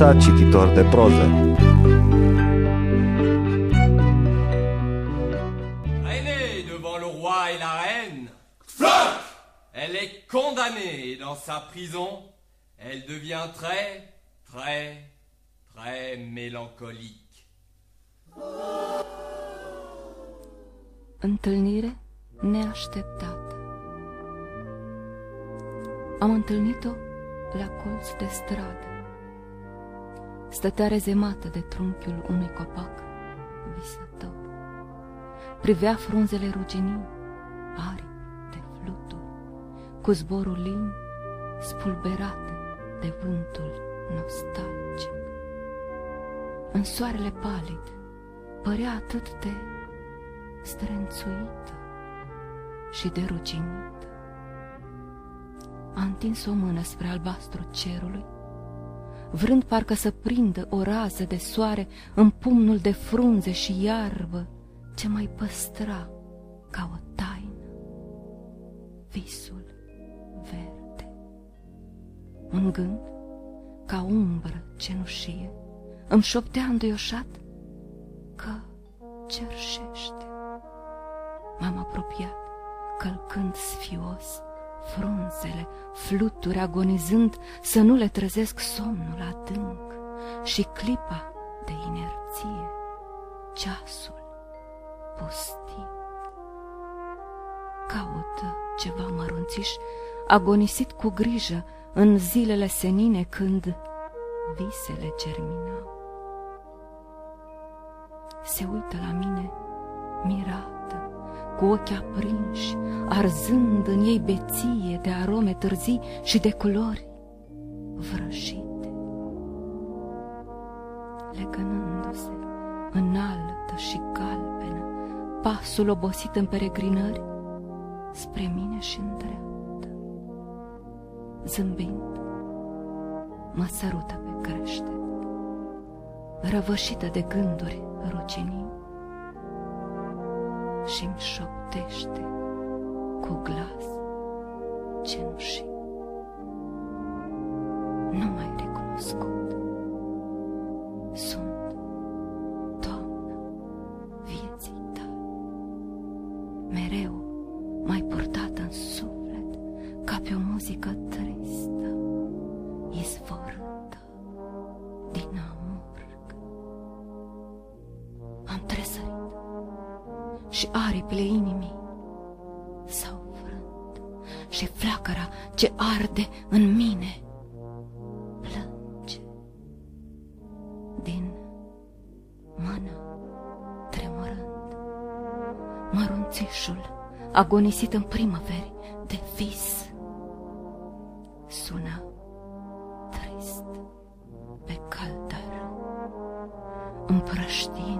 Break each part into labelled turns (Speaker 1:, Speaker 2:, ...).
Speaker 1: Frecvența cititor de proză
Speaker 2: Traînée devant le roi et la reine. Floc Elle est condamnée et dans sa prison, elle devient très, très, très mélancolique.
Speaker 3: Întâlnire neașteptată Am întâlnit-o la colț de stradă. Stătea rezemată de trunchiul unui copac visător. Privea frunzele ruginii, aripi de fluturi, cu zborul lin spulberate de vântul nostalgic. În soarele palid părea atât de strânțuită și de ruginită. A întins o mână spre albastru cerului, vrând parcă să prindă o rază de soare în pumnul de frunze și iarbă ce mai păstra ca o taină visul verde. Un gând, ca umbră cenușie, îmi șoptea înduioșat că cerșește. M-am apropiat, călcând sfios frunzele, fluturi agonizând să nu le trezesc somnul adânc și clipa de inerție, ceasul pustit. Caută ceva mărunțiș, agonisit cu grijă în zilele senine când visele germinau. Se uită la mine mirată, cu ochi aprinși, arzând în ei beție de arome târzii și de culori vrăjite. Legănându-se înaltă și galbenă, pasul obosit în peregrinări, spre mine și îndreaptă. Zâmbind, mă sărută pe crește, răvășită de gânduri ruginii și-mi șoptește cu glas cenușii. Nu mai recunoscut. Sunt și aripile inimii. S-au frânt și flacăra ce arde în mine. Plânge din mână tremurând. Mărunțișul agonisit în primăveri de vis. Sună trist pe caldăr împrăștiind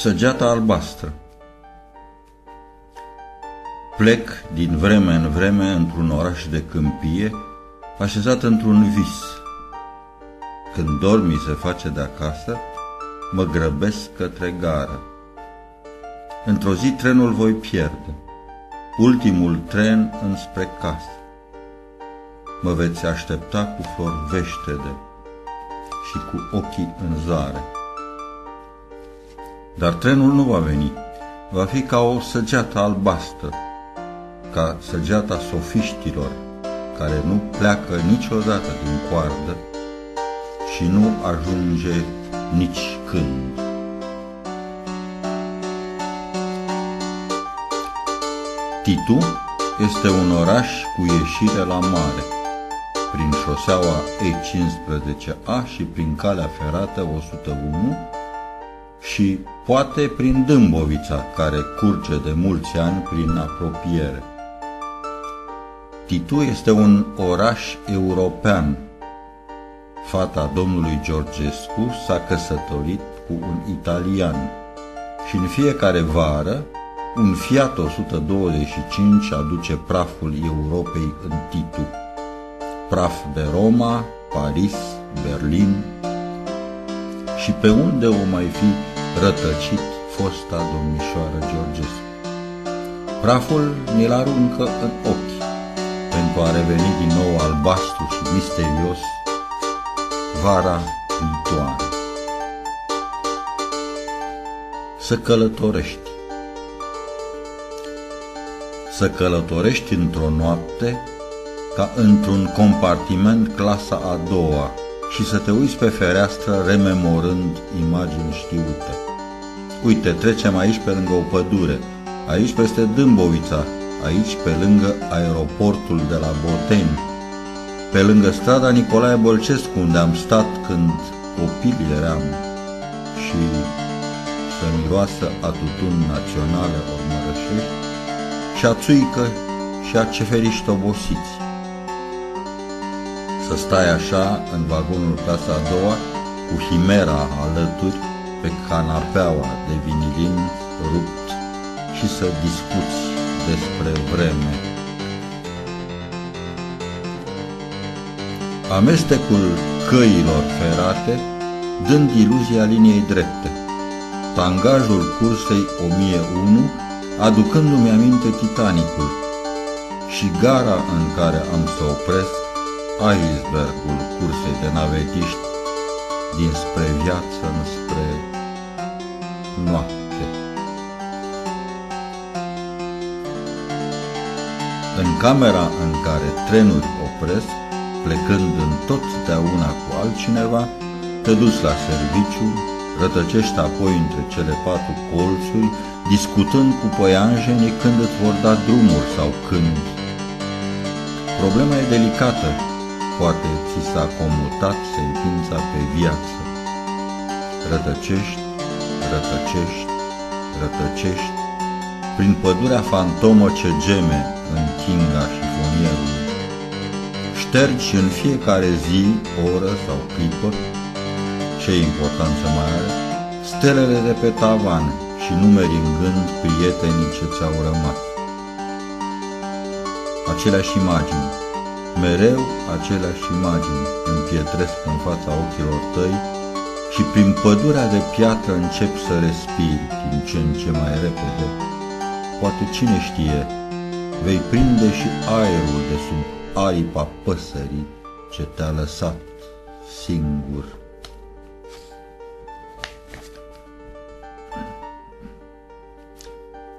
Speaker 4: Săgeata albastră Plec din vreme în vreme într-un oraș de câmpie, așezat într-un vis. Când dormi se face de acasă, mă grăbesc către gară. Într-o zi trenul voi pierde, ultimul tren înspre casă. Mă veți aștepta cu flori veștede și cu ochii în zare. Dar trenul nu va veni. Va fi ca o săgeată albastră, ca săgeata sofiștilor, care nu pleacă niciodată din coardă și nu ajunge nici când. Titu este un oraș cu ieșire la mare, prin șoseaua E15A și prin calea ferată 101, și poate prin Dâmbovița, care curge de mulți ani prin apropiere. Titu este un oraș european. Fata domnului Georgescu s-a căsătorit cu un italian și în fiecare vară un Fiat 125 aduce praful Europei în Titu. Praf de Roma, Paris, Berlin și pe unde o mai fi rătăcit fosta domnișoară Georgescu. Praful ne-l aruncă în ochi pentru a reveni din nou albastru și misterios vara viitoare. Să călătorești să călătorești într-o noapte ca într-un compartiment clasa a doua și să te uiți pe fereastră rememorând imagini știute. Uite, trecem aici pe lângă o pădure, aici peste Dâmbovița, aici pe lângă aeroportul de la Boteni, pe lângă strada Nicolae Bolcescu, unde am stat când copil eram. Și să miroasă a tutun naționale ormărășești, și a țuică și a ceferiști obosiți. Să stai așa în vagonul casa a doua, cu himera alături, pe canapeaua de vinilin rupt și să discuți despre vreme. Amestecul căilor ferate, dând iluzia liniei drepte. Tangajul cursei 1001 aducându-mi aminte Titanicul și gara în care am să opresc icebergul cursei de navetiști dinspre viață înspre noapte. În camera în care trenuri opresc, plecând în totdeauna cu altcineva, te duci la serviciu, rătăcești apoi între cele patru colțuri, discutând cu păianjenii când îți vor da drumuri sau când. Problema e delicată, poate ți s-a comutat sentința pe viață. Rătăcești, rătăcești, rătăcești, prin pădurea fantomă ce geme în chinga și fonierului. Ștergi în fiecare zi, oră sau clipă, ce importanță mai are, stelele de pe tavan, și numeri în gând prietenii ce ți-au rămas. Aceleași imagini, mereu aceleași imagini împietresc în fața ochilor tăi și prin pădurea de piatră încep să respiri din ce în ce mai repede. Poate cine știe, vei prinde și aerul de sub aripa păsării ce te-a lăsat singur.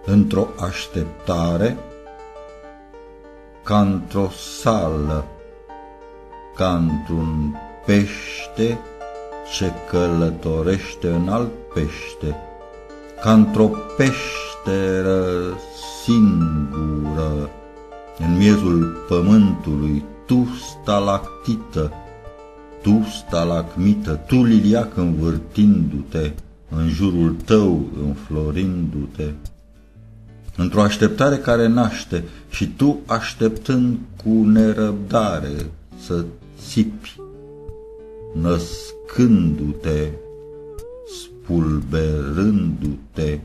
Speaker 4: într-o așteptare, ca într-o sală, ca într-un pește ce călătorește în alt pește, ca într-o peșteră singură, în miezul pământului, tu stalactită, tu stalagmită, tu liliac învârtindu-te, în jurul tău înflorindu-te într-o așteptare care naște și tu așteptând cu nerăbdare să țipi, născându-te, spulberându-te.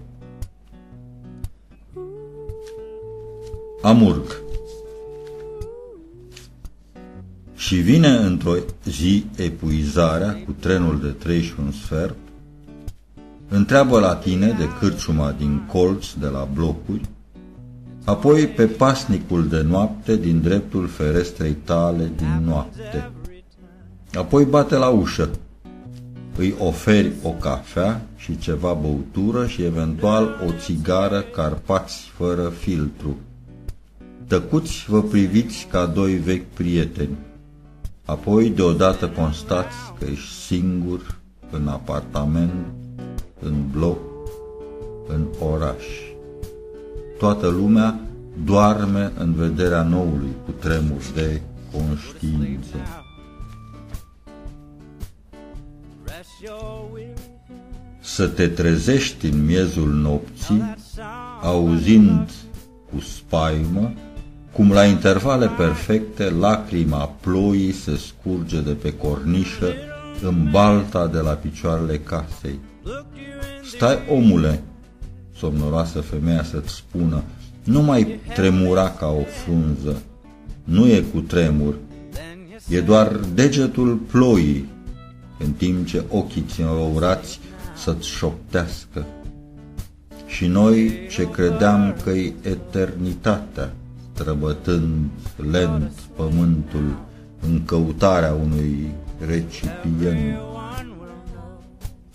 Speaker 4: Amurg Și vine într-o zi epuizarea cu trenul de trei și un sfert, întreabă la tine de cârciuma din colț de la blocuri, apoi pe pasnicul de noapte din dreptul ferestrei tale din noapte. Apoi bate la ușă, îi oferi o cafea și ceva băutură și eventual o țigară carpați fără filtru. Tăcuți vă priviți ca doi vechi prieteni. Apoi deodată constați că ești singur în apartament în bloc, în oraș. Toată lumea doarme în vederea noului cu tremur de conștiință. Să te trezești în miezul nopții, auzind cu spaimă, cum la intervale perfecte lacrima ploii se scurge de pe cornișă în balta de la picioarele casei. Stai, omule, somnoroasă femeia să-ți spună, nu mai tremura ca o frunză, nu e cu tremur, e doar degetul ploii, în timp ce ochii ți înrourați să-ți șoptească. Și noi ce credeam că-i eternitatea, străbătând lent pământul în căutarea unui recipient.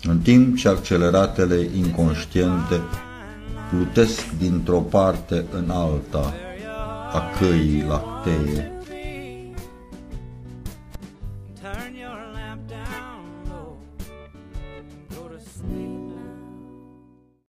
Speaker 4: În timp ce acceleratele inconștiente plutesc dintr-o parte în alta a căii lactee.